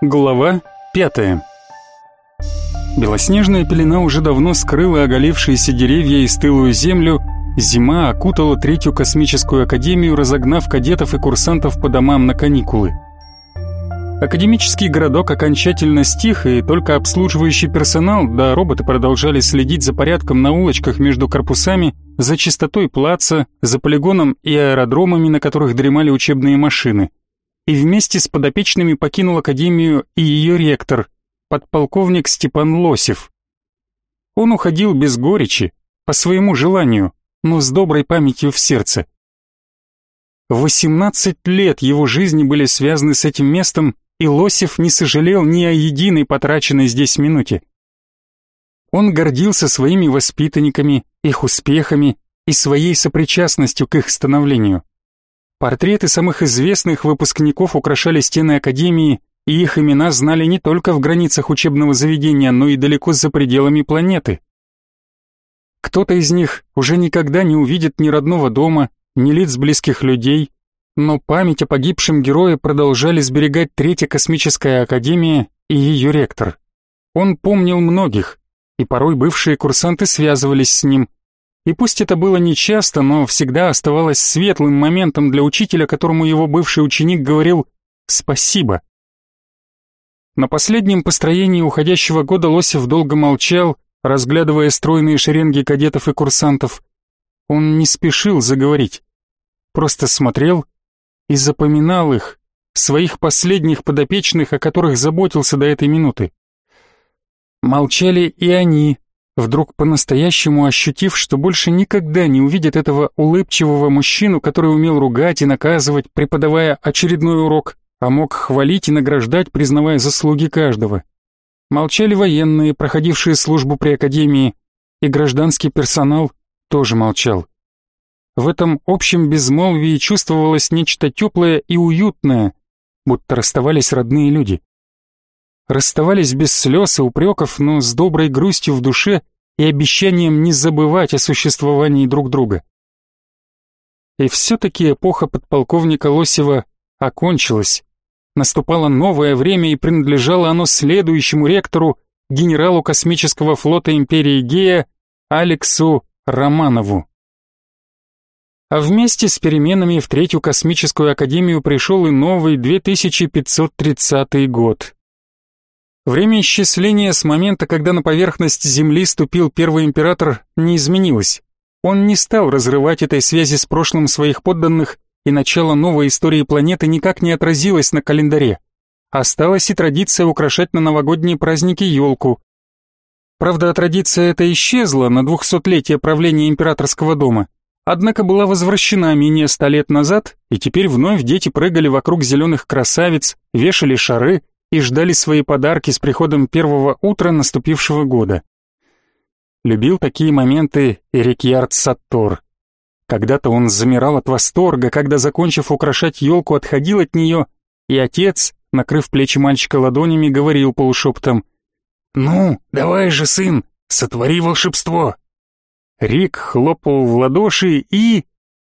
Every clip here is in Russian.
Глава пятая Белоснежная пелена уже давно скрыла оголившиеся деревья и стылую землю, зима окутала третью космическую академию, разогнав кадетов и курсантов по домам на каникулы. Академический городок окончательно стих, и только обслуживающий персонал да роботы продолжали следить за порядком на улочках между корпусами, за чистотой плаца, за полигоном и аэродромами, на которых дремали учебные машины. И вместе с подопечными покинул академию и ее ректор, подполковник Степан Лосев. Он уходил без горечи, по своему желанию, но с доброй памятью в сердце. 18 лет его жизни были связаны с этим местом, и Лосев не сожалел ни о единой потраченной здесь минуте. Он гордился своими воспитанниками, их успехами и своей сопричастностью к их становлению. Портреты самых известных выпускников украшали стены Академии, и их имена знали не только в границах учебного заведения, но и далеко за пределами планеты. Кто-то из них уже никогда не увидит ни родного дома, ни лиц близких людей, но память о погибшем герое продолжали сберегать Третья космическая академия и ее ректор. Он помнил многих, и порой бывшие курсанты связывались с ним. И пусть это было нечасто, но всегда оставалось светлым моментом для учителя, которому его бывший ученик говорил «спасибо». На последнем построении уходящего года Лосев долго молчал, разглядывая стройные шеренги кадетов и курсантов. Он не спешил заговорить, просто смотрел и запоминал их, своих последних подопечных, о которых заботился до этой минуты. Молчали и они, вдруг по-настоящему ощутив, что больше никогда не увидят этого улыбчивого мужчину, который умел ругать и наказывать, преподавая очередной урок, а мог хвалить и награждать, признавая заслуги каждого. Молчали военные, проходившие службу при академии, и гражданский персонал тоже молчал. В этом общем безмолвии чувствовалось нечто теплое и уютное, будто расставались родные люди. Расставались без слез и упреков, но с доброй грустью в душе и обещанием не забывать о существовании друг друга. И все-таки эпоха подполковника Лосева окончилась. Наступало новое время и принадлежало оно следующему ректору, генералу космического флота империи Гея Алексу Романову. А вместе с переменами в Третью космическую академию пришел и новый 2530 год. Время исчисления с момента, когда на поверхность Земли ступил первый император, не изменилось. Он не стал разрывать этой связи с прошлым своих подданных, и начало новой истории планеты никак не отразилось на календаре. Осталась и традиция украшать на новогодние праздники елку. Правда, традиция эта исчезла на двухсотлетие правления императорского дома, однако была возвращена менее ста лет назад, и теперь вновь дети прыгали вокруг зеленых красавиц, вешали шары и ждали свои подарки с приходом первого утра наступившего года. Любил такие моменты Эрикьярд Саттор. Когда-то он замирал от восторга, когда, закончив украшать елку, отходил от нее, и отец, накрыв плечи мальчика ладонями, говорил полушептом «Ну, давай же, сын, сотвори волшебство!» Рик хлопал в ладоши и...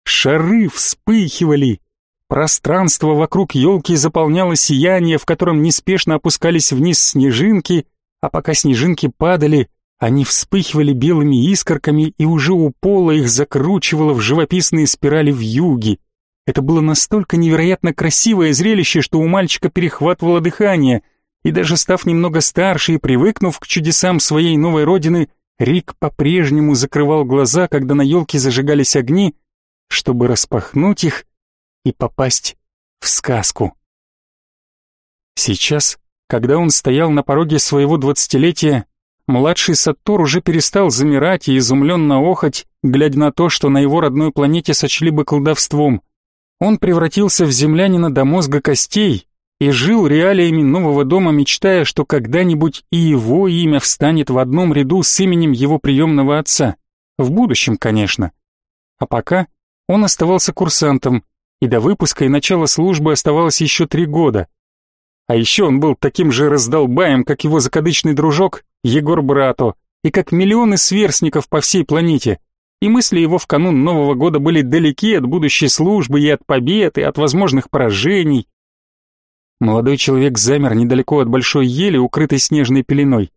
Шары вспыхивали. Пространство вокруг елки заполняло сияние, в котором неспешно опускались вниз снежинки, а пока снежинки падали, они вспыхивали белыми искорками, и уже у пола их закручивало в живописные спирали в юге. Это было настолько невероятно красивое зрелище, что у мальчика перехватывало дыхание, и даже став немного старше и привыкнув к чудесам своей новой родины, Рик по-прежнему закрывал глаза, когда на елке зажигались огни, чтобы распахнуть их и попасть в сказку. Сейчас, когда он стоял на пороге своего двадцатилетия, младший Саттор уже перестал замирать и изумленно охать, глядя на то, что на его родной планете сочли бы колдовством. Он превратился в землянина до мозга костей и жил реалиями нового дома, мечтая, что когда-нибудь и его имя встанет в одном ряду с именем его приемного отца. В будущем, конечно. А пока он оставался курсантом, и до выпуска и начала службы оставалось еще три года. А еще он был таким же раздолбаем, как его закадычный дружок Егор Брато, и как миллионы сверстников по всей планете. И мысли его в канун Нового года были далеки от будущей службы и от побед, и от возможных поражений. Молодой человек замер недалеко от большой ели, укрытой снежной пеленой.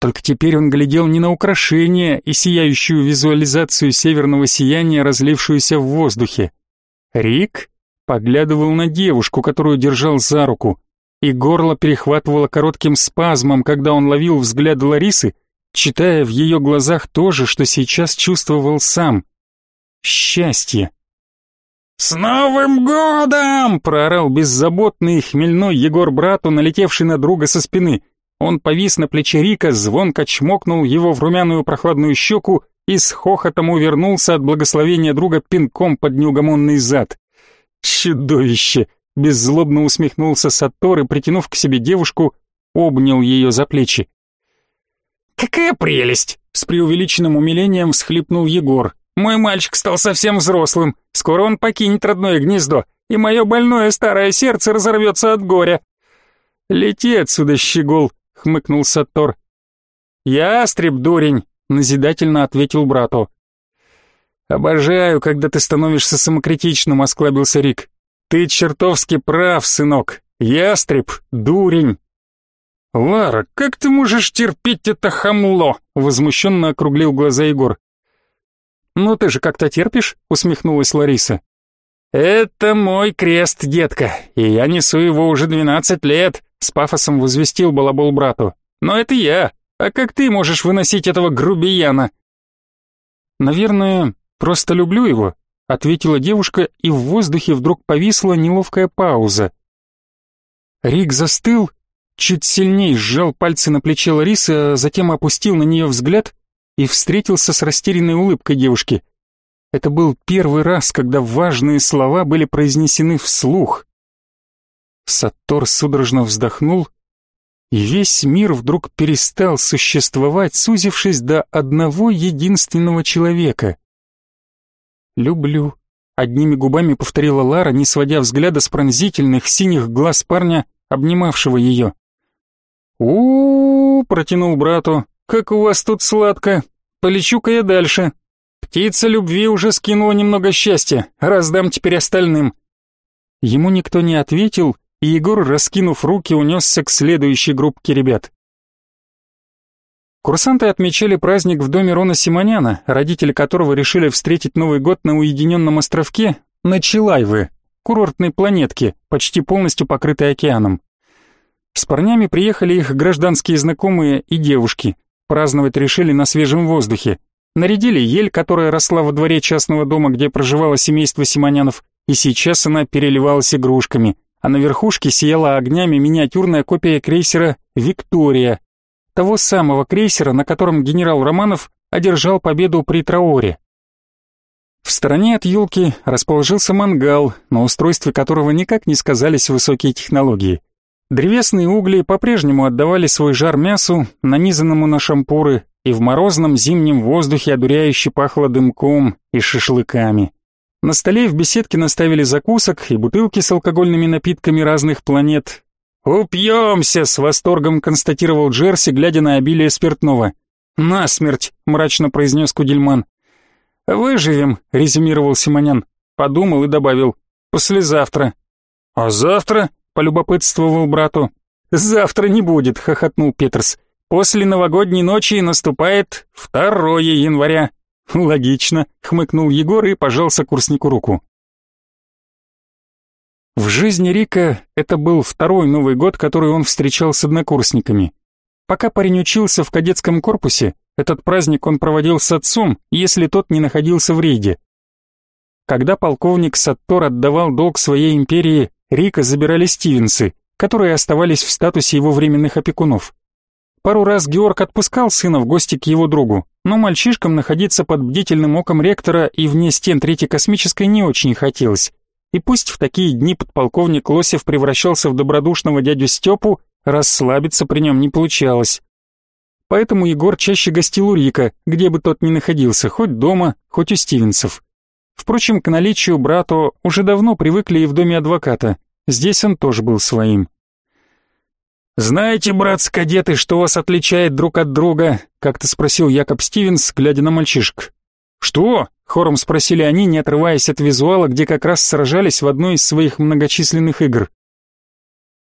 Только теперь он глядел не на украшение и сияющую визуализацию северного сияния, разлившуюся в воздухе. Рик поглядывал на девушку, которую держал за руку, и горло перехватывало коротким спазмом, когда он ловил взгляд Ларисы, читая в ее глазах то же, что сейчас чувствовал сам. Счастье. «С Новым годом!» — проорал беззаботный и хмельной Егор брату, налетевший на друга со спины. Он повис на плече Рика, звонко чмокнул его в румяную прохладную щеку и с хохотом увернулся от благословения друга пинком под неугомонный зад. «Чудовище!» — беззлобно усмехнулся Саттор и, притянув к себе девушку, обнял ее за плечи. «Какая прелесть!» — с преувеличенным умилением всхлипнул Егор. Мой мальчик стал совсем взрослым, скоро он покинет родное гнездо, и мое больное старое сердце разорвется от горя. Лети отсюда, щегол, хмыкнул Саттор. Ястреб, дурень, назидательно ответил брату. Обожаю, когда ты становишься самокритичным, осклабился Рик. Ты чертовски прав, сынок. Ястреб, дурень. Лара, как ты можешь терпеть это хамло? возмущенно округлил глаза Егор. «Ну ты же как-то терпишь?» — усмехнулась Лариса. «Это мой крест, детка, и я несу его уже двенадцать лет», — с пафосом возвестил балабол брату. «Но это я, а как ты можешь выносить этого грубияна?» «Наверное, просто люблю его», — ответила девушка, и в воздухе вдруг повисла неловкая пауза. Рик застыл, чуть сильнее сжал пальцы на плече Ларисы, а затем опустил на нее взгляд и встретился с растерянной улыбкой девушки. Это был первый раз, когда важные слова были произнесены вслух. Саттор судорожно вздохнул, и весь мир вдруг перестал существовать, сузившись до одного единственного человека. «Люблю», — одними губами повторила Лара, не сводя взгляда с пронзительных синих глаз парня, обнимавшего ее. у, -у, протянул брату, как у вас тут сладко. Полечу-ка я дальше. Птица любви уже скинула немного счастья, раздам теперь остальным». Ему никто не ответил, и Егор, раскинув руки, унесся к следующей группке ребят. Курсанты отмечали праздник в доме Рона Симоняна, родители которого решили встретить Новый год на уединенном островке на Чилайвы, курортной планетке, почти полностью покрытой океаном. С парнями приехали их гражданские знакомые и девушки. Праздновать решили на свежем воздухе. Нарядили ель, которая росла во дворе частного дома, где проживало семейство Симонянов, и сейчас она переливалась игрушками, а на верхушке сияла огнями миниатюрная копия крейсера «Виктория», того самого крейсера, на котором генерал Романов одержал победу при Траоре. В стороне от елки расположился мангал, на устройстве которого никак не сказались высокие технологии. Древесные угли по-прежнему отдавали свой жар мясу, нанизанному на шампуры, и в морозном зимнем воздухе одуряюще пахло дымком и шашлыками. На столе в беседке наставили закусок и бутылки с алкогольными напитками разных планет. «Упьемся!» — с восторгом констатировал Джерси, глядя на обилие спиртного. «Насмерть!» — мрачно произнес Кудельман. «Выживем», — резюмировал Симонян. Подумал и добавил. «Послезавтра». «А завтра?» полюбопытствовал брату. «Завтра не будет», — хохотнул Петерс. «После новогодней ночи наступает 2 января». «Логично», — хмыкнул Егор и пожал сокурснику руку. В жизни Рика это был второй Новый год, который он встречал с однокурсниками. Пока парень учился в кадетском корпусе, этот праздник он проводил с отцом, если тот не находился в рейде. Когда полковник Саттор отдавал долг своей империи, Рика забирали стивенсы, которые оставались в статусе его временных опекунов. Пару раз Георг отпускал сына в гости к его другу, но мальчишкам находиться под бдительным оком ректора и вне стен Третьей космической не очень хотелось. И пусть в такие дни подполковник Лосев превращался в добродушного дядю Степу, расслабиться при нем не получалось. Поэтому Егор чаще гостил у Рика, где бы тот ни находился, хоть дома, хоть у Стивенсов. Впрочем, к наличию брату уже давно привыкли и в доме адвоката. Здесь он тоже был своим. «Знаете, братцы-кадеты, что вас отличает друг от друга?» — как-то спросил Якоб Стивенс, глядя на мальчишек. «Что?» — хором спросили они, не отрываясь от визуала, где как раз сражались в одной из своих многочисленных игр.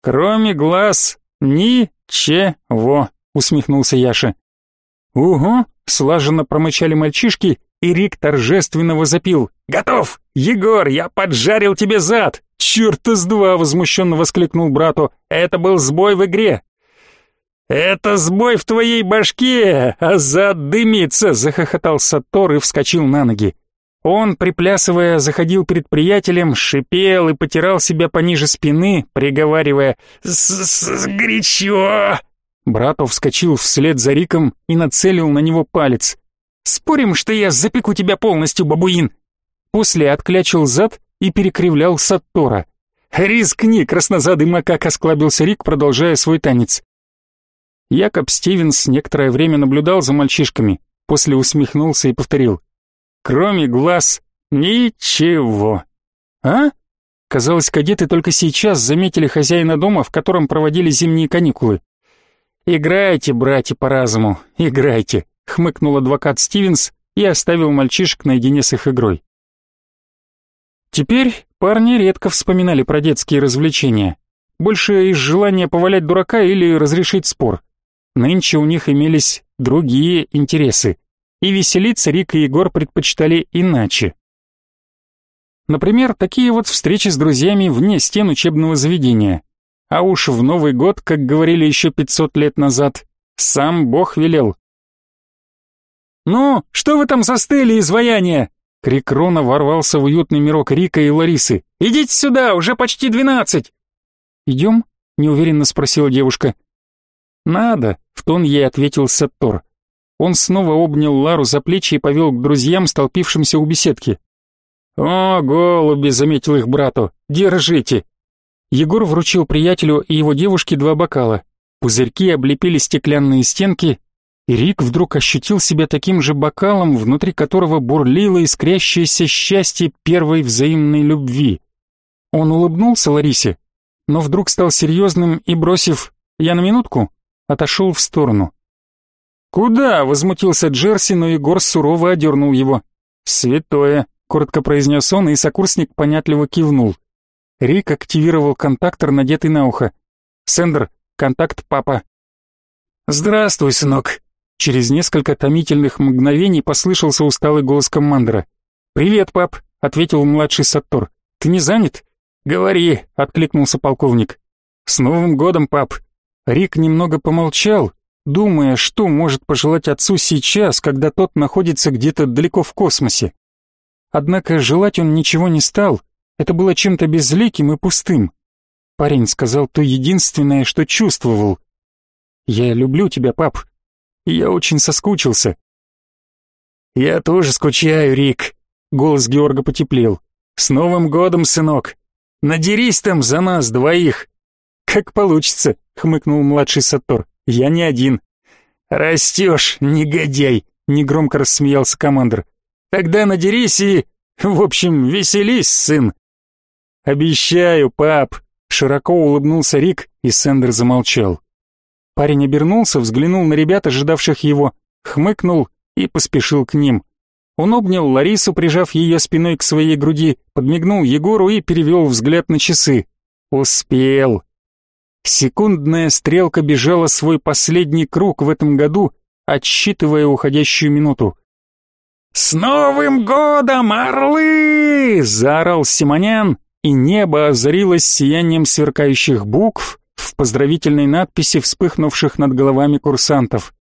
Кроме глаз ничего, усмехнулся Яша. Угу, слаженно промычали мальчишки, и Рик торжественно возопил. «Готов! Егор, я поджарил тебе зад!» «Черт из два!» — возмущенно воскликнул брату. «Это был сбой в игре!» «Это сбой в твоей башке, а зад дымится!» — захохотал Сатор и вскочил на ноги. Он, приплясывая, заходил перед приятелем, шипел и потирал себя пониже спины, приговаривая «С-с-с, горячо!» Братов вскочил вслед за Риком и нацелил на него палец. «Спорим, что я запеку тебя полностью, бабуин!» После отклячил зад и перекривлял Саттора. «Рискни, краснозадый макак!» — осклабился Рик, продолжая свой танец. Якоб Стивенс некоторое время наблюдал за мальчишками, после усмехнулся и повторил. «Кроме глаз, ничего!» «А?» Казалось, кадеты только сейчас заметили хозяина дома, в котором проводили зимние каникулы. «Играйте, братья, по разуму, играйте», — хмыкнул адвокат Стивенс и оставил мальчишек наедине с их игрой. Теперь парни редко вспоминали про детские развлечения. Больше из желания повалять дурака или разрешить спор. Нынче у них имелись другие интересы, и веселиться Рик и Егор предпочитали иначе. Например, такие вот встречи с друзьями вне стен учебного заведения. А уж в Новый год, как говорили еще 500 лет назад, сам Бог велел. «Ну, что вы там застыли, изваяние?» Крик Рона ворвался в уютный мирок Рика и Ларисы. «Идите сюда, уже почти двенадцать!» «Идем?» — неуверенно спросила девушка. «Надо», — в тон ей ответил Саттор. Он снова обнял Лару за плечи и повел к друзьям, столпившимся у беседки. «О, голуби!» — заметил их брату. «Держите!» Егор вручил приятелю и его девушке два бокала. Пузырьки облепили стеклянные стенки, и Рик вдруг ощутил себя таким же бокалом, внутри которого бурлило искрящееся счастье первой взаимной любви. Он улыбнулся Ларисе, но вдруг стал серьезным и, бросив «я на минутку», отошел в сторону. «Куда?» — возмутился Джерси, но Егор сурово одернул его. «Святое», — коротко произнес он, и сокурсник понятливо кивнул. Рик активировал контактор, надетый на ухо. «Сендер, контакт папа». «Здравствуй, сынок». Через несколько томительных мгновений послышался усталый голос командора. «Привет, пап», — ответил младший Саттор. «Ты не занят?» «Говори», — откликнулся полковник. «С Новым годом, пап!» Рик немного помолчал, думая, что может пожелать отцу сейчас, когда тот находится где-то далеко в космосе. Однако желать он ничего не стал, это было чем-то безликим и пустым. Парень сказал то единственное, что чувствовал. «Я люблю тебя, пап. Я очень соскучился». «Я тоже скучаю, Рик», — голос Георга потеплел. «С Новым годом, сынок! Надерись там за нас двоих!» «Как получится», — хмыкнул младший Сатор. «Я не один». «Растешь, негодяй!» — негромко рассмеялся командир. «Тогда надерись и... В общем, веселись, сын!» «Обещаю, пап!» Широко улыбнулся Рик, и Сендер замолчал. Парень обернулся, взглянул на ребят, ожидавших его, хмыкнул и поспешил к ним. Он обнял Ларису, прижав ее спиной к своей груди, подмигнул Егору и перевел взгляд на часы. Успел. Секундная стрелка бежала свой последний круг в этом году, отсчитывая уходящую минуту. «С Новым годом, орлы!» — заорал Симонян, и небо озарилось сиянием сверкающих букв в поздравительной надписи, вспыхнувших над головами курсантов.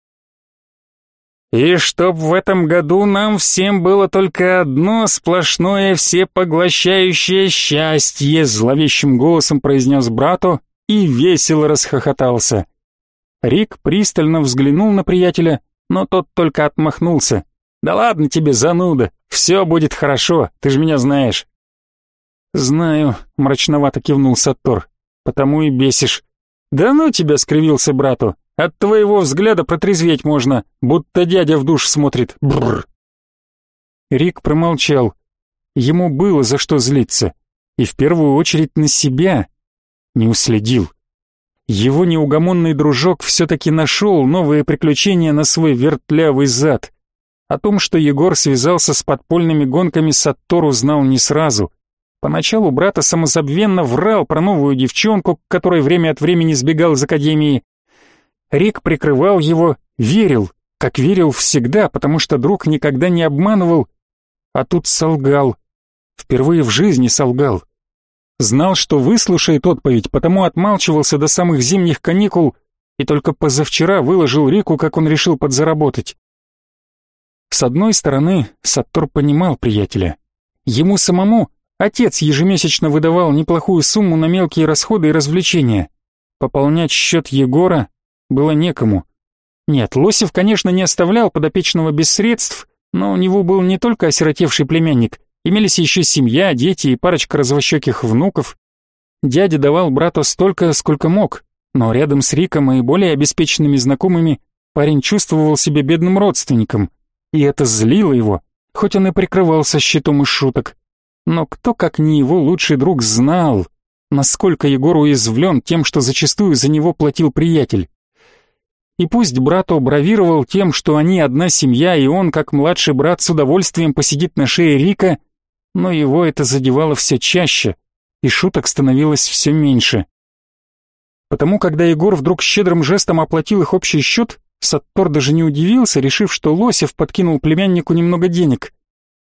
«И чтоб в этом году нам всем было только одно сплошное всепоглощающее счастье!» зловещим голосом произнес брату и весело расхохотался. Рик пристально взглянул на приятеля, но тот только отмахнулся. «Да ладно тебе, зануда, все будет хорошо, ты же меня знаешь». «Знаю», — мрачновато кивнул Саттор, — «потому и бесишь». «Да ну тебя!» — скривился брату. «От твоего взгляда протрезветь можно, будто дядя в душ смотрит. Бррр!» Рик промолчал. Ему было за что злиться. И в первую очередь на себя. Не уследил. Его неугомонный дружок все-таки нашел новые приключения на свой вертлявый зад. О том, что Егор связался с подпольными гонками, Саттор узнал не сразу. Поначалу брата самозабвенно врал про новую девчонку, к которой время от времени сбегал из академии. Рик прикрывал его, верил, как верил всегда, потому что друг никогда не обманывал, а тут солгал. Впервые в жизни солгал. Знал, что выслушает отповедь, потому отмалчивался до самых зимних каникул и только позавчера выложил Рику, как он решил подзаработать. С одной стороны, Саттор понимал приятеля. Ему самому Отец ежемесячно выдавал неплохую сумму на мелкие расходы и развлечения. Пополнять счет Егора было некому. Нет, Лосев, конечно, не оставлял подопечного без средств, но у него был не только осиротевший племянник, имелись еще семья, дети и парочка развощеких внуков. Дядя давал брату столько, сколько мог, но рядом с Риком и более обеспеченными знакомыми парень чувствовал себя бедным родственником, и это злило его, хоть он и прикрывался щитом из шуток. Но кто, как не его лучший друг, знал, насколько Егор уязвлен тем, что зачастую за него платил приятель. И пусть брат бравировал тем, что они одна семья, и он, как младший брат, с удовольствием посидит на шее Рика, но его это задевало все чаще, и шуток становилось все меньше. Потому, когда Егор вдруг щедрым жестом оплатил их общий счет, Саттор даже не удивился, решив, что Лосев подкинул племяннику немного денег.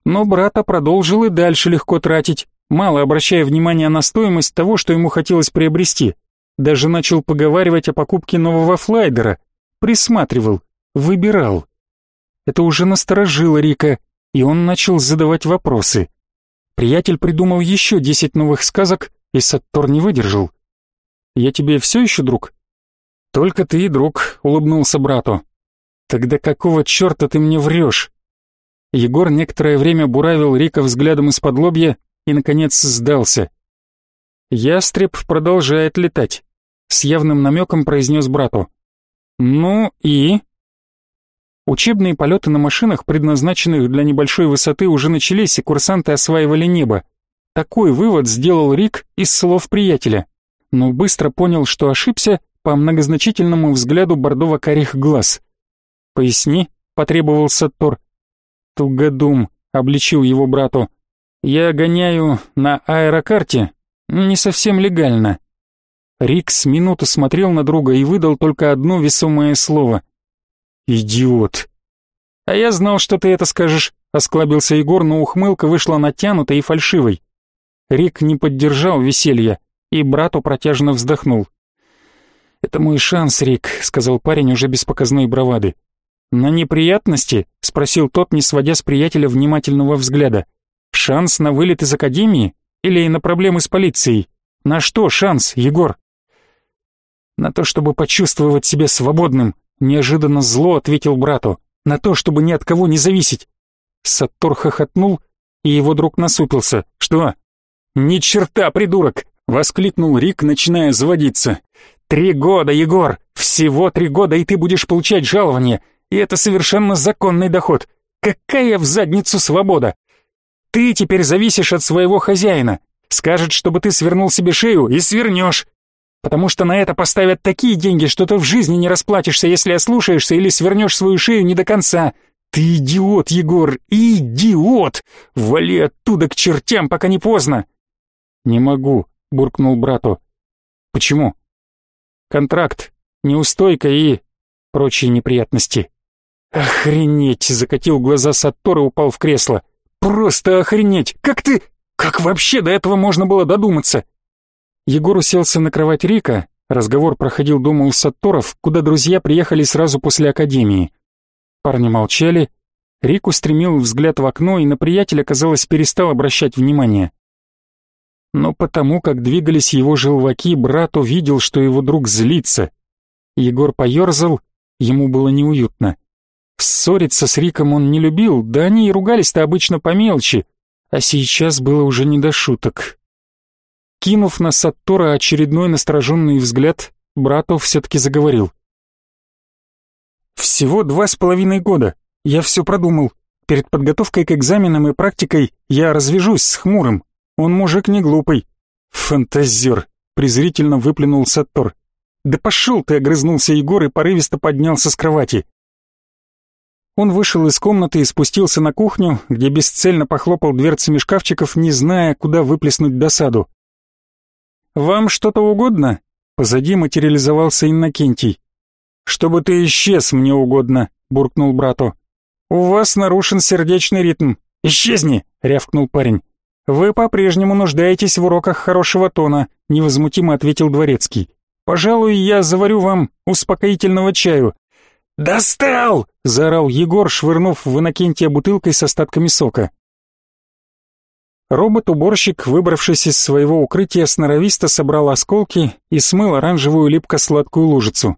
Но брата продолжил и дальше легко тратить, мало обращая внимания на стоимость того, что ему хотелось приобрести. Даже начал поговаривать о покупке нового флайдера, присматривал, выбирал. Это уже насторожило Рика, и он начал задавать вопросы. Приятель придумал еще десять новых сказок, и Саттор не выдержал. «Я тебе все еще друг?» «Только ты и друг», — улыбнулся брату. «Тогда какого черта ты мне врешь?» Егор некоторое время буравил Рика взглядом из-под лобья и, наконец, сдался. «Ястреб продолжает летать», — с явным намеком произнес брату. «Ну и...» Учебные полеты на машинах, предназначенных для небольшой высоты, уже начались, и курсанты осваивали небо. Такой вывод сделал Рик из слов приятеля, но быстро понял, что ошибся по многозначительному взгляду бордово-карих глаз. «Поясни», — потребовал Саттор. Тугодум обличил его брату. Я гоняю на аэрокарте, не совсем легально. Рик с минуту смотрел на друга и выдал только одно весомое слово. «Идиот!» «А я знал, что ты это скажешь», — осклабился Егор, но ухмылка вышла натянутой и фальшивой. Рик не поддержал веселья, и брату протяжно вздохнул. «Это мой шанс, Рик», — сказал парень уже без показной бравады. «На неприятности?» — спросил тот, не сводя с приятеля внимательного взгляда. «Шанс на вылет из академии? Или на проблемы с полицией? На что шанс, Егор?» «На то, чтобы почувствовать себя свободным», — неожиданно зло ответил брату. «На то, чтобы ни от кого не зависеть». Саттор хохотнул, и его друг насупился. «Что?» «Ни черта, придурок!» — воскликнул Рик, начиная заводиться. «Три года, Егор! Всего три года, и ты будешь получать жалование! И это совершенно законный доход. Какая в задницу свобода? Ты теперь зависишь от своего хозяина. Скажет, чтобы ты свернул себе шею, и свернешь. Потому что на это поставят такие деньги, что ты в жизни не расплатишься, если ослушаешься или свернешь свою шею не до конца. Ты идиот, Егор, идиот! Вали оттуда к чертям, пока не поздно. Не могу, буркнул брату. Почему? Контракт, неустойка и прочие неприятности. «Охренеть!» — закатил глаза Саттор и упал в кресло. «Просто охренеть! Как ты... Как вообще до этого можно было додуматься?» Егор уселся на кровать Рика. Разговор проходил дома у Сатторов, куда друзья приехали сразу после академии. Парни молчали. Рик устремил взгляд в окно и на приятеля, казалось, перестал обращать внимание. Но потому, как двигались его желваки, брат увидел, что его друг злится. Егор поерзал, ему было неуютно. Ссориться с Риком он не любил, да они и ругались-то обычно по мелочи, а сейчас было уже не до шуток. Кинув на Саттора очередной настороженный взгляд, брату все-таки заговорил. «Всего два с половиной года. Я все продумал. Перед подготовкой к экзаменам и практикой я развяжусь с Хмурым. Он мужик не глупый». «Фантазер», — презрительно выплюнул Саттор. «Да пошел ты!» — огрызнулся Егор и порывисто поднялся с кровати. Он вышел из комнаты и спустился на кухню, где бесцельно похлопал дверцами шкафчиков, не зная, куда выплеснуть досаду. «Вам что-то угодно?» Позади материализовался Иннокентий. «Чтобы ты исчез, мне угодно», — буркнул брату. «У вас нарушен сердечный ритм. Исчезни!» — рявкнул парень. «Вы по-прежнему нуждаетесь в уроках хорошего тона», — невозмутимо ответил Дворецкий. «Пожалуй, я заварю вам успокоительного чаю». «Достал!» — заорал Егор, швырнув в Иннокентия бутылкой с остатками сока. Робот-уборщик, выбравшись из своего укрытия, сноровисто собрал осколки и смыл оранжевую липко-сладкую лужицу.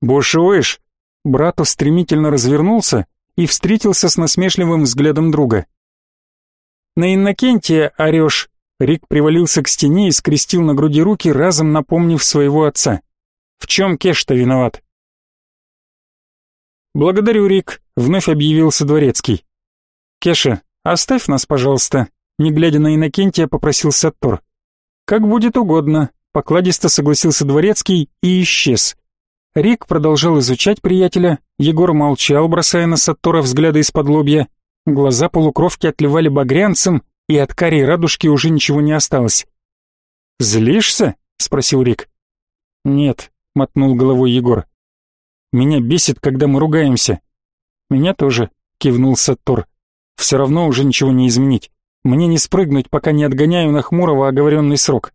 «Бушуешь?» Брату стремительно развернулся и встретился с насмешливым взглядом друга. «На Иннокентия орешь!» Рик привалился к стене и скрестил на груди руки, разом напомнив своего отца. «В чем Кеш-то виноват?» «Благодарю, Рик», — вновь объявился Дворецкий. «Кеша, оставь нас, пожалуйста», не глядя на Иннокентия, попросил Саттор. «Как будет угодно», — покладисто согласился Дворецкий и исчез. Рик продолжал изучать приятеля, Егор молчал, бросая на Саттора взгляды из-под лобья. Глаза полукровки отливали багрянцем, и от карей радужки уже ничего не осталось. «Злишься?» — спросил Рик. «Нет», — мотнул головой Егор. «Меня бесит, когда мы ругаемся». «Меня тоже», — кивнул Саттор. «Все равно уже ничего не изменить. Мне не спрыгнуть, пока не отгоняю на Хмурого оговоренный срок.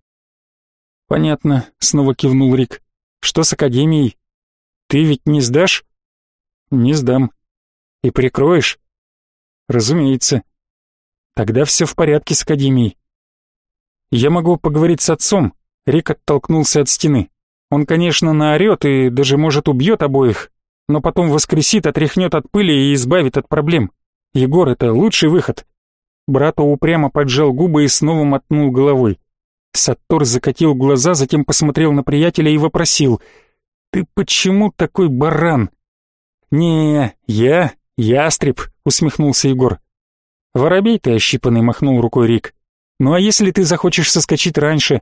Понятно, снова кивнул Рик. Что с Академией? Ты ведь не сдашь? Не сдам. И прикроешь? Разумеется. Тогда все в порядке с Академией. Я могу поговорить с отцом. Рик оттолкнулся от стены. Он, конечно, наорет и даже, может, убьет обоих, но потом воскресит, отряхнет от пыли и избавит от проблем. Егор — это лучший выход. Брато упрямо поджал губы и снова мотнул головой. Саттор закатил глаза, затем посмотрел на приятеля и вопросил. «Ты почему такой баран?» «Не, я ястреб», — усмехнулся Егор. «Воробей ты ощипанный», — махнул рукой Рик. «Ну а если ты захочешь соскочить раньше?»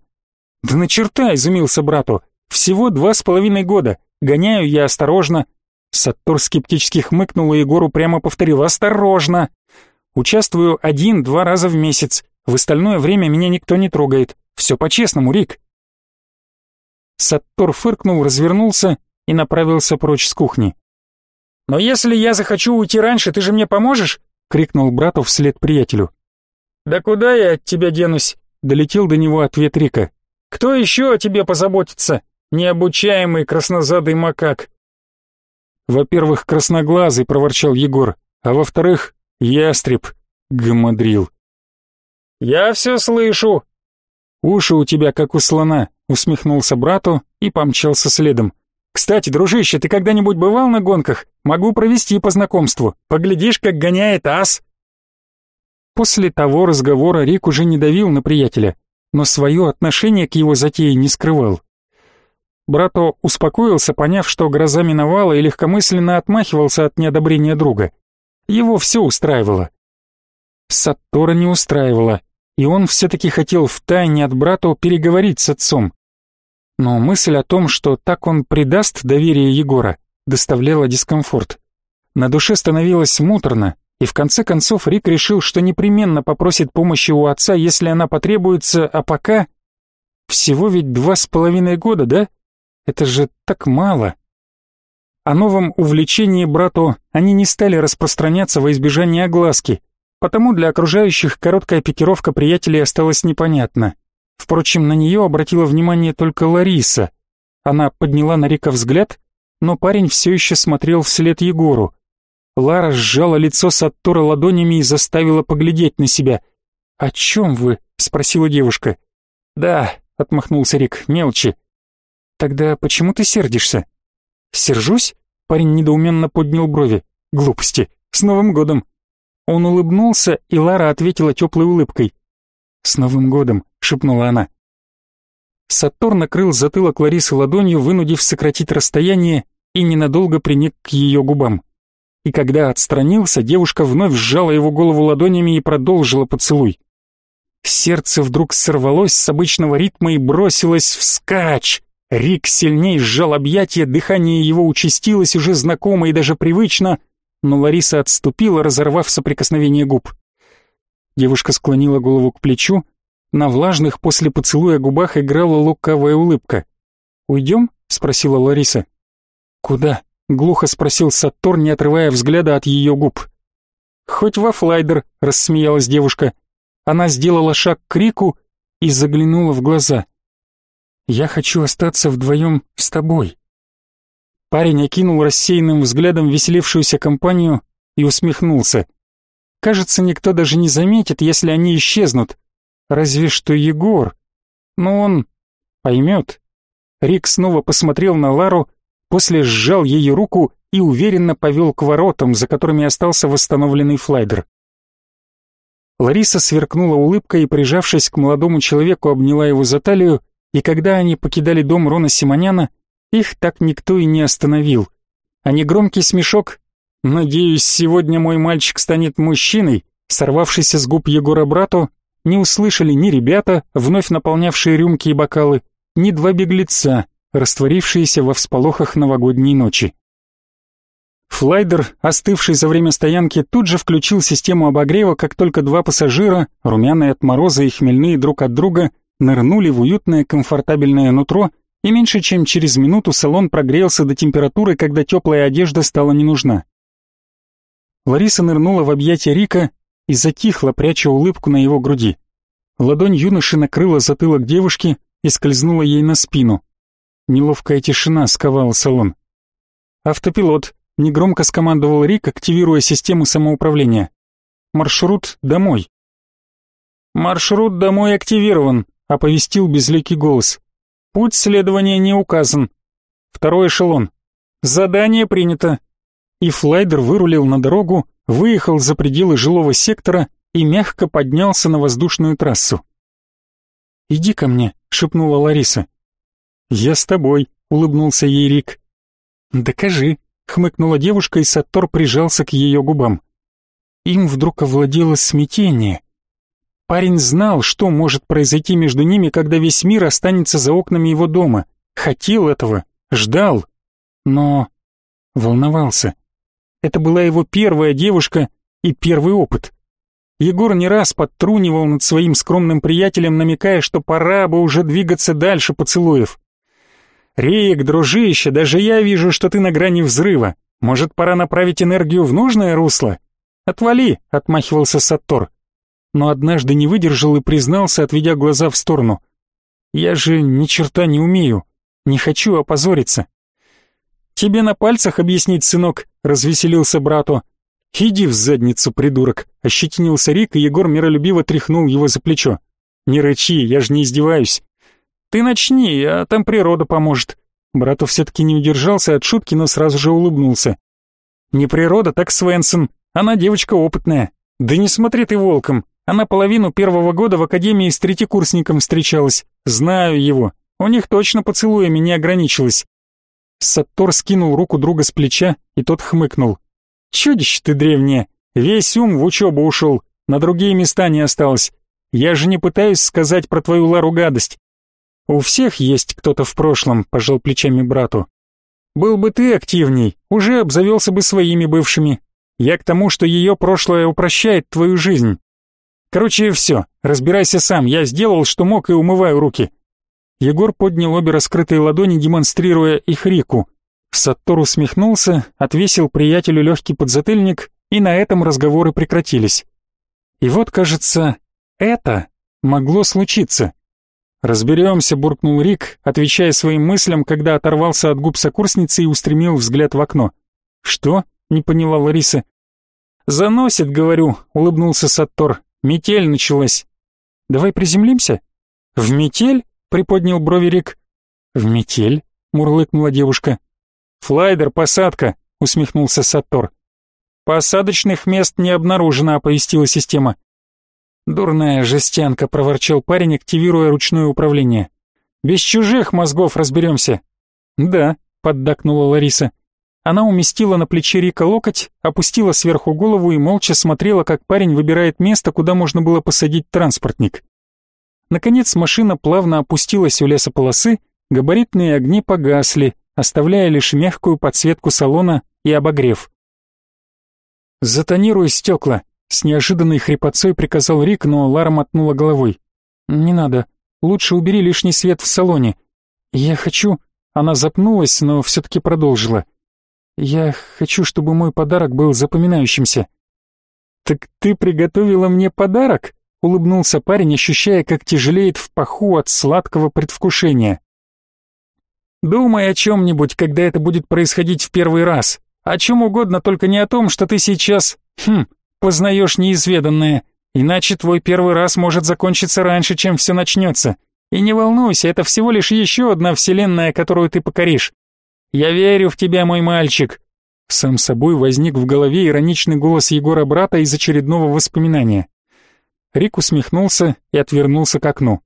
«Да на черта!» — изумился брату. «Всего два с половиной года. Гоняю я осторожно». Саттор скептически хмыкнул, и Егору прямо повторил «Осторожно!» Участвую один-два раза в месяц. В остальное время меня никто не трогает. Все по-честному, Рик». Саттор фыркнул, развернулся и направился прочь с кухни. «Но если я захочу уйти раньше, ты же мне поможешь?» — крикнул брату вслед приятелю. «Да куда я от тебя денусь?» — долетел до него ответ Рика. «Кто еще о тебе позаботится? Необучаемый краснозадый макак». «Во-первых, красноглазый», — проворчал Егор, «а во-вторых, Ястреб, гамадрил. «Я все слышу!» «Уши у тебя, как у слона», — усмехнулся брату и помчался следом. «Кстати, дружище, ты когда-нибудь бывал на гонках? Могу провести по знакомству. Поглядишь, как гоняет ас!» После того разговора Рик уже не давил на приятеля, но свое отношение к его затее не скрывал. Брато успокоился, поняв, что гроза миновала, и легкомысленно отмахивался от неодобрения друга. Его все устраивало. Саттора не устраивало, и он все-таки хотел втайне от брата переговорить с отцом. Но мысль о том, что так он предаст доверие Егора, доставляла дискомфорт. На душе становилось муторно, и в конце концов Рик решил, что непременно попросит помощи у отца, если она потребуется, а пока... Всего ведь два с половиной года, да? Это же так мало. О новом увлечении брату они не стали распространяться во избежание огласки, потому для окружающих короткая пикировка приятелей осталась непонятна. Впрочем, на нее обратила внимание только Лариса. Она подняла на Рика взгляд, но парень все еще смотрел вслед Егору. Лара сжала лицо Саттора ладонями и заставила поглядеть на себя. «О чем вы?» — спросила девушка. «Да», — отмахнулся Рик, — «мелочи». «Тогда почему ты сердишься?» «Сержусь?» — парень недоуменно поднял брови. «Глупости! С Новым годом!» Он улыбнулся, и Лара ответила теплой улыбкой. «С Новым годом!» — шепнула она. Сатор накрыл затылок Ларисы ладонью, вынудив сократить расстояние, и ненадолго приник к ее губам. И когда отстранился, девушка вновь сжала его голову ладонями и продолжила поцелуй. Сердце вдруг сорвалось с обычного ритма и бросилось вскачь. Рик сильней сжал объятия, дыхание его участилось уже знакомо и даже привычно. но Лариса отступила, разорвав соприкосновение губ. Девушка склонила голову к плечу, на влажных после поцелуя губах играла лукавая улыбка. «Уйдем?» — спросила Лариса. «Куда?» — глухо спросил Саттор, не отрывая взгляда от ее губ. «Хоть во флайдер», — рассмеялась девушка. Она сделала шаг к Рику и заглянула в глаза. «Я хочу остаться вдвоем с тобой». Парень окинул рассеянным взглядом веселившуюся компанию и усмехнулся. Кажется, никто даже не заметит, если они исчезнут. Разве что Егор. Но он поймет. Рик снова посмотрел на Лару, после сжал ее руку и уверенно повел к воротам, за которыми остался восстановленный флайдер. Лариса сверкнула улыбкой и, прижавшись к молодому человеку, обняла его за талию, и когда они покидали дом Рона Симоняна, их так никто и не остановил. А негромкий смешок «Надеюсь, сегодня мой мальчик станет мужчиной», сорвавшийся с губ Егора брату, не услышали ни ребята, вновь наполнявшие рюмки и бокалы, ни два беглеца, растворившиеся во всполохах новогодней ночи. Флайдер, остывший за время стоянки, тут же включил систему обогрева, как только два пассажира, румяные от мороза и хмельные друг от друга, нырнули в уютное комфортабельное нутро, и меньше чем через минуту салон прогрелся до температуры, когда теплая одежда стала не нужна. Лариса нырнула в объятия Рика и затихла, пряча улыбку на его груди. Ладонь юноши накрыла затылок девушки и скользнула ей на спину. Неловкая тишина сковала салон. «Автопилот», Негромко скомандовал Рик, активируя систему самоуправления. «Маршрут домой». «Маршрут домой активирован», — оповестил безликий голос. «Путь следования не указан. Второй эшелон. Задание принято». И флайдер вырулил на дорогу, выехал за пределы жилого сектора и мягко поднялся на воздушную трассу. «Иди ко мне», — шепнула Лариса. «Я с тобой», — улыбнулся ей Рик. «Докажи», хмыкнула девушка, и Саттор прижался к ее губам. Им вдруг овладело смятение. Парень знал, что может произойти между ними, когда весь мир останется за окнами его дома. Хотел этого, ждал, но волновался. Это была его первая девушка и первый опыт. Егор не раз подтрунивал над своим скромным приятелем, намекая, что пора бы уже двигаться дальше поцелуев. «Рик, дружище, даже я вижу, что ты на грани взрыва. Может, пора направить энергию в нужное русло?» «Отвали», — отмахивался Саттор. Но однажды не выдержал и признался, отведя глаза в сторону. «Я же ни черта не умею. Не хочу опозориться». «Тебе на пальцах объяснить, сынок», — развеселился брату. «Иди в задницу, придурок», — ощетинился Рик, и Егор миролюбиво тряхнул его за плечо. «Не рычи, я же не издеваюсь. Ты начни, а там природа поможет. Брату все-таки не удержался от шутки, но сразу же улыбнулся. Не природа, так Свенсон. Она девочка опытная. Да не смотри ты волком. Она половину первого года в академии с третьекурсником встречалась. Знаю его. У них точно поцелуями не ограничилось. Саттор скинул руку друга с плеча, и тот хмыкнул. «Чудище ты древнее. Весь ум в учебу ушел, на другие места не осталось. Я же не пытаюсь сказать про твою Лару гадость. «У всех есть кто-то в прошлом», — пожал плечами брату. «Был бы ты активней, уже обзавелся бы своими бывшими. Я к тому, что ее прошлое упрощает твою жизнь. Короче, все, разбирайся сам, я сделал, что мог, и умываю руки». Егор поднял обе раскрытые ладони, демонстрируя их Рику. Саттор усмехнулся, отвесил приятелю легкий подзатыльник, и на этом разговоры прекратились. И вот, кажется, это могло случиться. «Разберемся», — буркнул Рик, отвечая своим мыслям, когда оторвался от губ сокурсницы и устремил взгляд в окно. «Что?» — не поняла Лариса. «Заносит, говорю», — улыбнулся Саттор. «Метель началась». «Давай приземлимся?» «В метель?» — приподнял брови Рик. «В метель?» — мурлыкнула девушка. «Флайдер, посадка», — усмехнулся Саттор. «Посадочных мест не обнаружено», — оповестила система. «Дурная жестянка», — проворчал парень, активируя ручное управление. «Без чужих мозгов разберемся». «Да», — поддакнула Лариса. Она уместила на плече Рика локоть, опустила сверху голову и молча смотрела, как парень выбирает место, куда можно было посадить транспортник. Наконец машина плавно опустилась у лесополосы, габаритные огни погасли, оставляя лишь мягкую подсветку салона и обогрев. «Затонируй стекла», — с неожиданной хрипотцой приказал Рик, но Лара мотнула головой. «Не надо. Лучше убери лишний свет в салоне. Я хочу...» Она запнулась, но все-таки продолжила. «Я хочу, чтобы мой подарок был запоминающимся». «Так ты приготовила мне подарок?» — улыбнулся парень, ощущая, как тяжелеет в паху от сладкого предвкушения. «Думай о чем-нибудь, когда это будет происходить в первый раз. О чем угодно, только не о том, что ты сейчас, хм, познаешь неизведанное. Иначе твой первый раз может закончиться раньше, чем все начнется. И не волнуйся, это всего лишь еще одна вселенная, которую ты покоришь. Я верю в тебя, мой мальчик. Сам собой возник в голове ироничный голос Егора брата из очередного воспоминания. Рик усмехнулся и отвернулся к окну.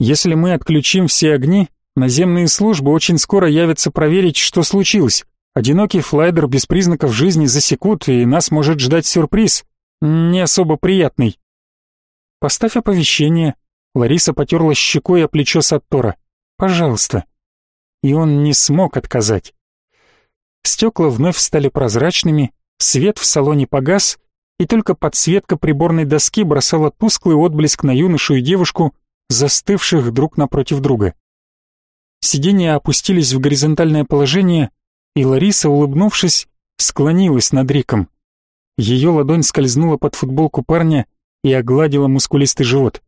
Если мы отключим все огни, наземные службы очень скоро явятся проверить, что случилось. Одинокий флайдер без признаков жизни засекут, и нас может ждать сюрприз, не особо приятный. Поставь оповещение. Лариса потерла щекой о плечо Саттора. Пожалуйста. И он не смог отказать. Стекла вновь стали прозрачными, свет в салоне погас, и только подсветка приборной доски бросала тусклый отблеск на юношу и девушку, застывших друг напротив друга. Сиденья опустились в горизонтальное положение, и Лариса, улыбнувшись, склонилась над Риком. Ее ладонь скользнула под футболку парня и огладила мускулистый живот.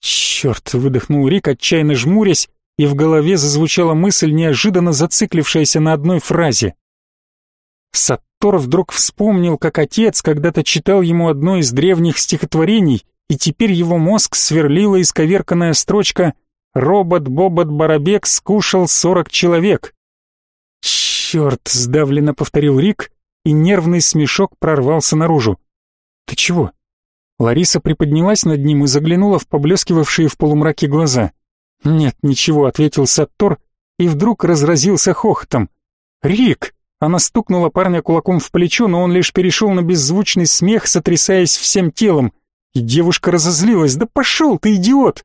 «Черт!» — выдохнул Рик, отчаянно жмурясь, и в голове зазвучала мысль, неожиданно зациклившаяся на одной фразе. Саттор вдруг вспомнил, как отец когда-то читал ему одно из древних стихотворений, и теперь его мозг сверлила исковерканная строчка «Робот Бобот Барабек скушал сорок человек». «Черт!» — сдавленно повторил Рик, и нервный смешок прорвался наружу. «Ты чего?» Лариса приподнялась над ним и заглянула в поблескивавшие в полумраке глаза. «Нет, ничего», — ответил Саттор, и вдруг разразился хохотом. «Рик!» Она стукнула парня кулаком в плечо, но он лишь перешел на беззвучный смех, сотрясаясь всем телом. И девушка разозлилась. «Да пошел ты, идиот!»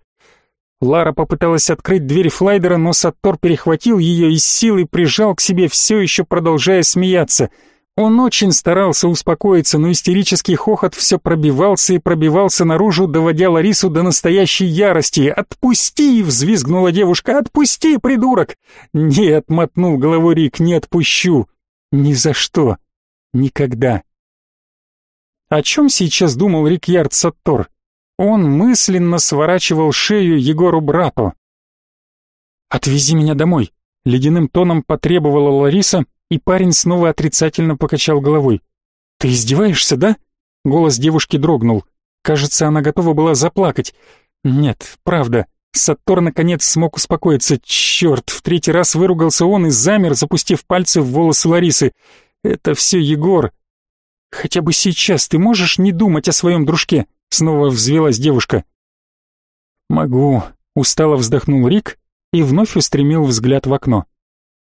Лара попыталась открыть дверь флайдера, но Саттор перехватил ее и силой прижал к себе, все еще продолжая смеяться. Он очень старался успокоиться, но истерический хохот все пробивался и пробивался наружу, доводя Ларису до настоящей ярости. «Отпусти!» — взвизгнула девушка. «Отпусти, придурок!» «Нет!» — мотнул головой Рик. «Не отпущу!» «Ни за что! Никогда!» О чем сейчас думал Рик Ярд Саттор? Он мысленно сворачивал шею Егору брату. «Отвези меня домой», — ледяным тоном потребовала Лариса, и парень снова отрицательно покачал головой. «Ты издеваешься, да?» Голос девушки дрогнул. Кажется, она готова была заплакать. «Нет, правда». Саттор наконец смог успокоиться. Черт, в третий раз выругался он и замер, запустив пальцы в волосы Ларисы. «Это все Егор. Хотя бы сейчас ты можешь не думать о своем дружке?» Снова взвелась девушка. «Могу», — устало вздохнул Рик и вновь устремил взгляд в окно.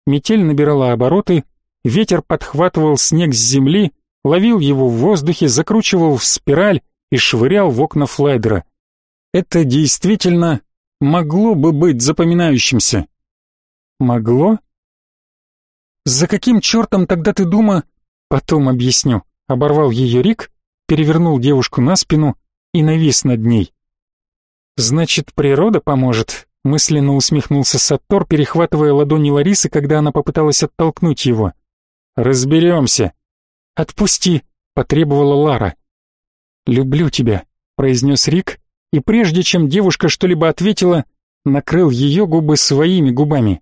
Метель набирала обороты, ветер подхватывал снег с земли, ловил его в воздухе, закручивал в спираль и швырял в окна флайдера. Это действительно могло бы быть запоминающимся. Могло? За каким чертом тогда ты дума? Потом объясню. Оборвал ее Рик, перевернул девушку на спину и навис над ней. «Значит, природа поможет?» — мысленно усмехнулся Саттор, перехватывая ладони Ларисы, когда она попыталась оттолкнуть его. «Разберемся». «Отпусти», — потребовала Лара. «Люблю тебя», — произнес Рик, и прежде чем девушка что-либо ответила, накрыл ее губы своими губами.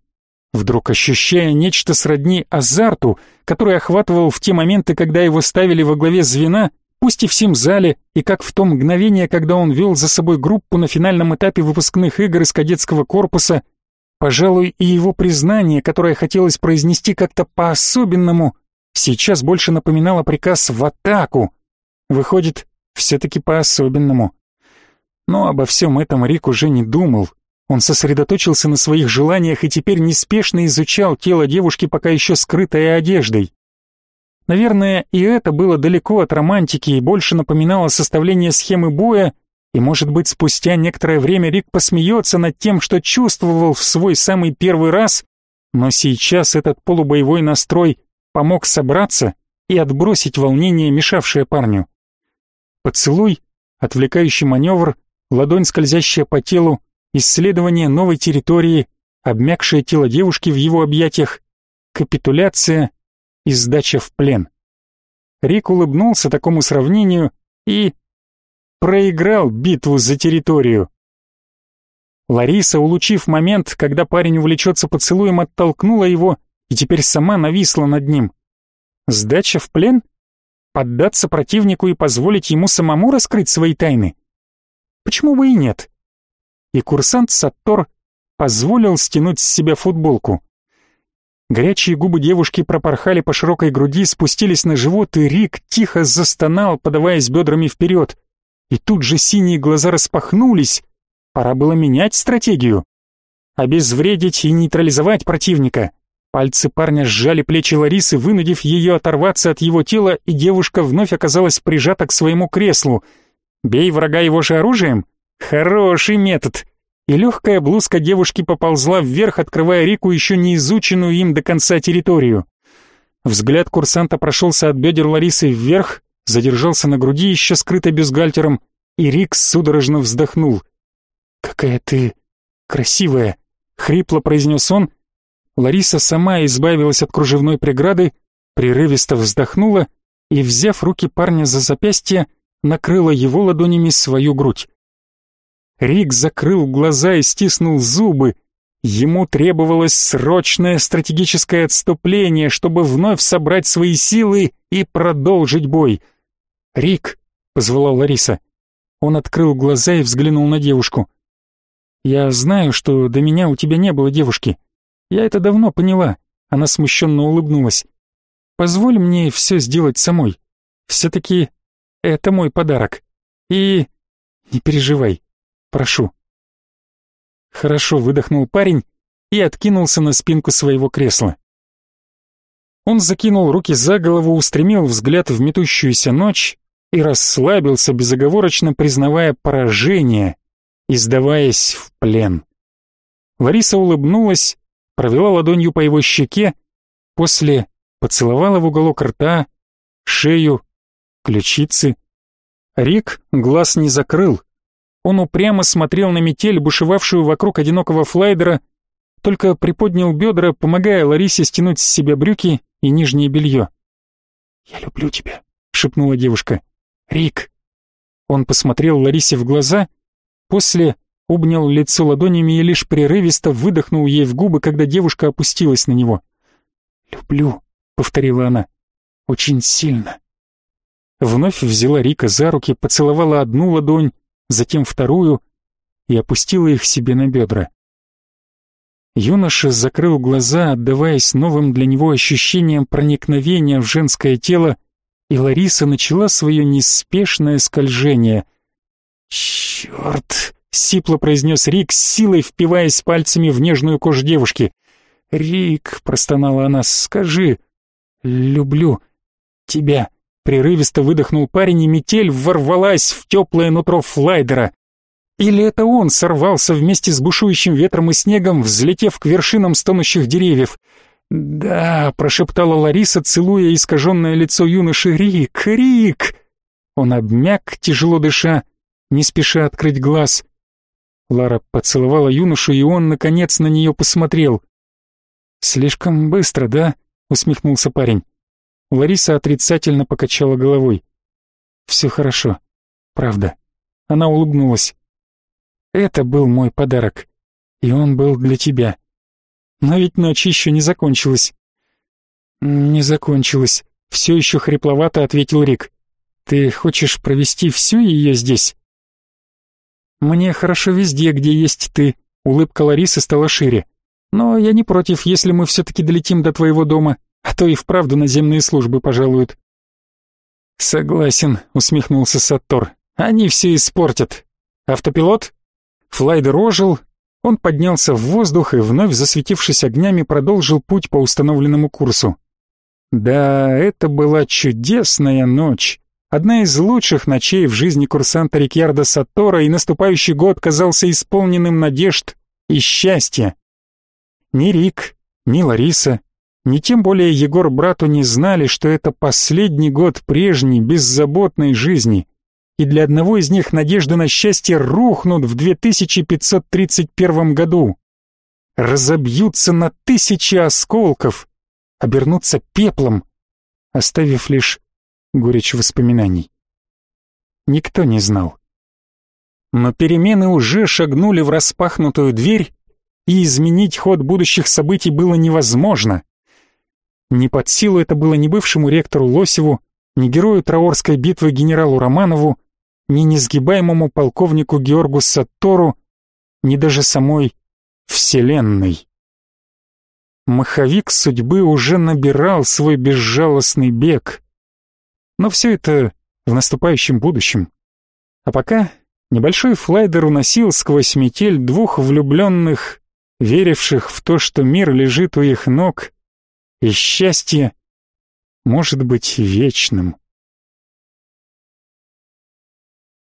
Вдруг ощущая нечто сродни азарту, который охватывал в те моменты, когда его ставили во главе звена, пусть и в зале, и как в то мгновение, когда он вел за собой группу на финальном этапе выпускных игр из кадетского корпуса, пожалуй, и его признание, которое хотелось произнести как-то по-особенному, сейчас больше напоминало приказ в атаку. Выходит, все-таки по-особенному. Но обо всем этом Рик уже не думал. Он сосредоточился на своих желаниях и теперь неспешно изучал тело девушки, пока еще скрытое одеждой. Наверное, и это было далеко от романтики и больше напоминало составление схемы боя, и, может быть, спустя некоторое время Рик посмеется над тем, что чувствовал в свой самый первый раз, но сейчас этот полубоевой настрой помог собраться и отбросить волнение, мешавшее парню. Поцелуй, отвлекающий маневр, ладонь, скользящая по телу, исследование новой территории, обмякшее тело девушки в его объятиях, капитуляция и сдача в плен. Рик улыбнулся такому сравнению и проиграл битву за территорию. Лариса, улучив момент, когда парень увлечется поцелуем, оттолкнула его и теперь сама нависла над ним. Сдача в плен? Поддаться противнику и позволить ему самому раскрыть свои тайны? Почему бы и нет? И курсант Саттор позволил стянуть с себя футболку. Горячие губы девушки пропорхали по широкой груди, спустились на живот, и Рик тихо застонал, подаваясь бедрами вперед. И тут же синие глаза распахнулись. Пора было менять стратегию. Обезвредить и нейтрализовать противника. Пальцы парня сжали плечи Ларисы, вынудив ее оторваться от его тела, и девушка вновь оказалась прижата к своему креслу. «Бей врага его же оружием? Хороший метод!» И легкая блузка девушки поползла вверх, открывая Рику еще не изученную им до конца территорию. Взгляд курсанта прошелся от бедер Ларисы вверх, задержался на груди, еще скрытой бюстгальтером, и Рик судорожно вздохнул. «Какая ты красивая!» — хрипло произнес он, Лариса сама избавилась от кружевной преграды, прерывисто вздохнула и, взяв руки парня за запястье, накрыла его ладонями свою грудь. Рик закрыл глаза и стиснул зубы. Ему требовалось срочное стратегическое отступление, чтобы вновь собрать свои силы и продолжить бой. «Рик!» — позвала Лариса. Он открыл глаза и взглянул на девушку. «Я знаю, что до меня у тебя не было девушки. Я это давно поняла. Она смущенно улыбнулась. Позволь мне все сделать самой. Все-таки это мой подарок. И... Не переживай. Прошу. Хорошо выдохнул парень и откинулся на спинку своего кресла. Он закинул руки за голову, устремил взгляд в метущуюся ночь и расслабился, безоговорочно признавая поражение и сдаваясь в плен. Лариса улыбнулась провела ладонью по его щеке, после поцеловала в уголок рта, шею, ключицы. Рик глаз не закрыл. Он упрямо смотрел на метель, бушевавшую вокруг одинокого флайдера, только приподнял бедра, помогая Ларисе стянуть с себя брюки и нижнее белье. «Я люблю тебя», — шепнула девушка. «Рик». Он посмотрел Ларисе в глаза, после обнял лицо ладонями и лишь прерывисто выдохнул ей в губы, когда девушка опустилась на него. «Люблю», — повторила она, — «очень сильно». Вновь взяла Рика за руки, поцеловала одну ладонь, затем вторую и опустила их себе на бедра. Юноша закрыл глаза, отдаваясь новым для него ощущениям проникновения в женское тело, и Лариса начала свое неспешное скольжение. «Черт!» — сипло произнес Рик, силой впиваясь пальцами в нежную кожу девушки. «Рик», — простонала она, — «скажи, люблю тебя». Прерывисто выдохнул парень, и метель ворвалась в теплое нутро флайдера. Или это он сорвался вместе с бушующим ветром и снегом, взлетев к вершинам стонущих деревьев? «Да», — прошептала Лариса, целуя искаженное лицо юноши, — «Рик, Рик!» Он обмяк, тяжело дыша, не спеша открыть глаз. Лара поцеловала юношу, и он, наконец, на нее посмотрел. «Слишком быстро, да?» — усмехнулся парень. Лариса отрицательно покачала головой. «Все хорошо. Правда». Она улыбнулась. «Это был мой подарок, и он был для тебя. Но ведь ночь еще не закончилась». «Не закончилась», — все еще хрипловато ответил Рик. «Ты хочешь провести всю ее здесь?» «Мне хорошо везде, где есть ты», — улыбка Ларисы стала шире. «Но я не против, если мы все-таки долетим до твоего дома, а то и вправду наземные службы пожалуют». «Согласен», — усмехнулся Саттор. «Они все испортят. Автопилот?» Флайдер ожил, он поднялся в воздух и, вновь засветившись огнями, продолжил путь по установленному курсу. Да, это была чудесная ночь. Одна из лучших ночей в жизни курсанта Рикьярда Сатора, и наступающий год казался исполненным надежд и счастья. Ни Рик, ни Лариса ни тем более Егор брату не знали, что это последний год прежней, беззаботной жизни, и для одного из них надежды на счастье рухнут в 2531 году, разобьются на тысячи осколков, обернутся пеплом, оставив лишь горечь воспоминаний. Никто не знал. Но перемены уже шагнули в распахнутую дверь, и изменить ход будущих событий было невозможно. Не под силу это было ни бывшему ректору Лосеву, ни герою Траорской битвы генералу Романову, ни несгибаемому полковнику Георгу Саттору, ни даже самой Вселенной. Маховик судьбы уже набирал свой безжалостный бег. Но все это в наступающем будущем. А пока небольшой флайдер уносил сквозь метель двух влюбленных, веривших в то, что мир лежит у их ног, и счастье может быть вечным.